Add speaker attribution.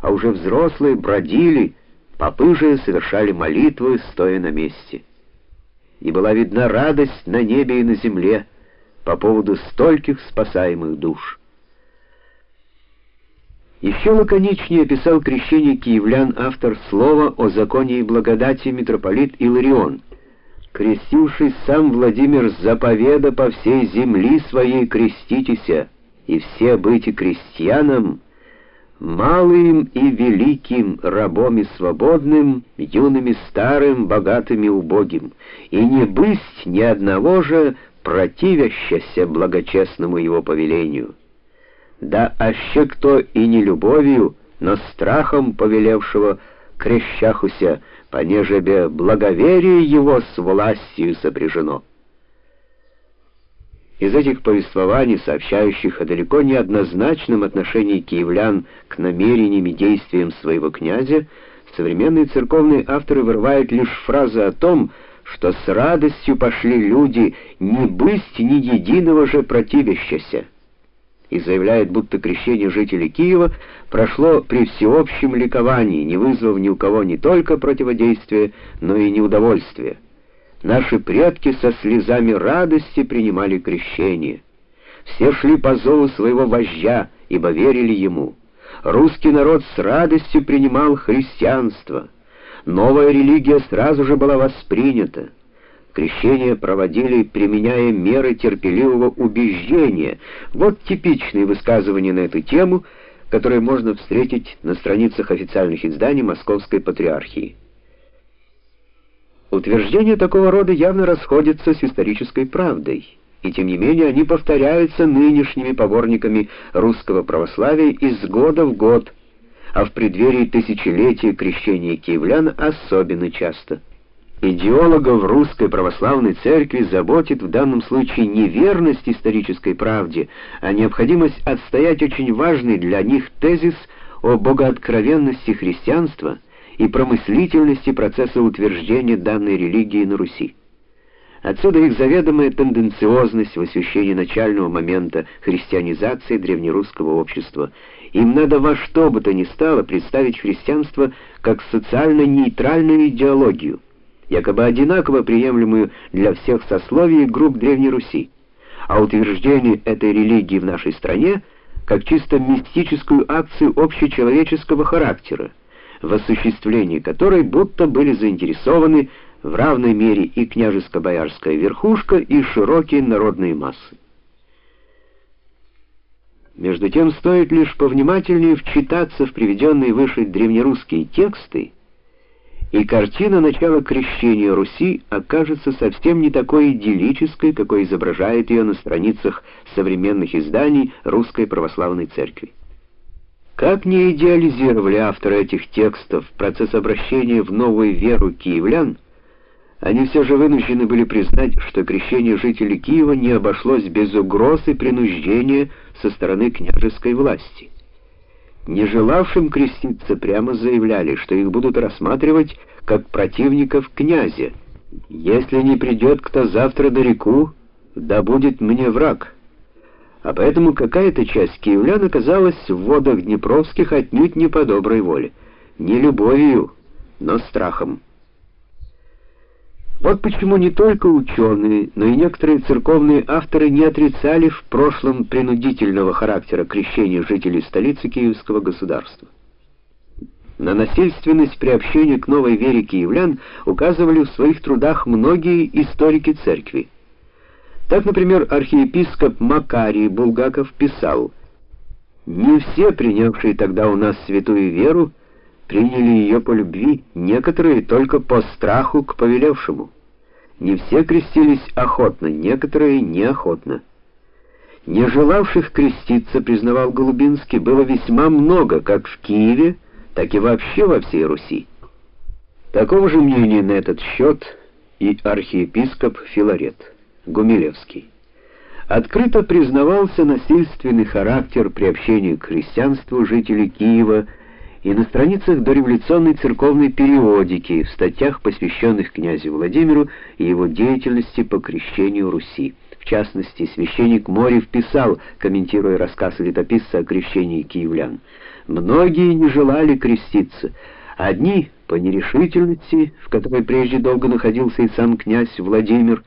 Speaker 1: а уже взрослые бродили, попы же совершали молитвы, стоя на месте. И была видна радость на небе и на земле по поводу стольких спасаемых душ. Еще лаконичнее описал крещение киевлян автор слова о законе и благодати митрополит Иларион. «Крестившись сам Владимир заповеда по всей земли своей креститеся, и все быть крестьянам, малым и великим, рабом и свободным, юным и старым, богатым и убогим, и не быть ни одного же противящеся благочестному его повелению» да аще кто и не любовью, но страхом повелевшего крещахуся, понежебе благоверие его с властью сопряжено. Из этих повествований, сообщающих о далеко не однозначном отношении киевлян к намерениям и действиям своего князя, современные церковные авторы вырывают лишь фразу о том, что с радостью пошли люди не быть ни единого же противящегося и заявляет, будто крещение жителей Киева прошло при всеобщем ликовании, не вызвав ни у кого не только противодействия, но и неудовольствия. Наши предки со слезами радости принимали крещение. Все шли по зову своего вождя, ибо верили ему. Русский народ с радостью принимал христианство. Новая религия сразу же была воспринята. Крещение проводили, применяя меры терпеливого убеждения. Вот типичные высказывания на эту тему, которые можно встретить на страницах официальных изданий Московской Патриархии. Утверждения такого рода явно расходятся с исторической правдой, и тем не менее они повторяются нынешними поборниками русского православия из года в год, а в преддверии тысячелетия крещения киевлян особенно часто. Идеологов русской православной церкви заботит в данном случае не верность исторической правде, а необходимость отстоять очень важный для них тезис о богооткровенности христианства и промыслительности процесса утверждения данной религии на Руси. Отсюда их заведомая тенденциозность в освещении начального момента христианизации древнерусского общества. Им надо во что бы то ни стало представить христианство как социально нейтральную идеологию, якобы одинаково приемлемую для всех сословий и групп Древней Руси, а утверждение этой религии в нашей стране как чисто мистическую акцию общечеловеческого характера, в осуществлении которой будто были заинтересованы в равной мере и княжеско-боярская верхушка, и широкие народные массы. Между тем стоит лишь повнимательнее вчитаться в приведенные выше древнерусские тексты, и картина начала крещения Руси окажется совсем не такой идиллической, какой изображает ее на страницах современных изданий Русской Православной Церкви. Как не идеализировали авторы этих текстов процесс обращения в новую веру киевлян, они все же вынуждены были признать, что крещение жителей Киева не обошлось без угроз и принуждения со стороны княжеской власти не желавшим креститься, прямо заявляли, что их будут рассматривать как противников князя. Если не придет кто завтра до реку, да будет мне враг. А поэтому какая-то часть киевлян оказалась в водах Днепровских отнюдь не по доброй воле, не любовью, но страхом. Вот почему не только ученые, но и некоторые церковные авторы не отрицали в прошлом принудительного характера крещения жителей столицы Киевского государства. На насильственность приобщения к новой вере киевлян указывали в своих трудах многие историки церкви. Так, например, архиепископ Макарий Булгаков писал: "Не все, принявшие тогда у нас святую веру, приняли ее по любви, некоторые только по страху к повелевшему. Не все крестились охотно, некоторые неохотно. Не желавших креститься, признавал Голубинский, было весьма много, как в Киеве, так и вообще во всей Руси. Такого же мнения на этот счет и архиепископ Филарет Гумилевский. Открыто признавался насильственный характер приобщения к христианству жителей Киева и на страницах дореволюционной церковной периодики, в статьях, посвященных князю Владимиру и его деятельности по крещению Руси. В частности, священник Морев писал, комментируя рассказ летописца о крещении киевлян: Многие не желали креститься, одни по нерешительности, в которой прежде долго находился и сам князь Владимир,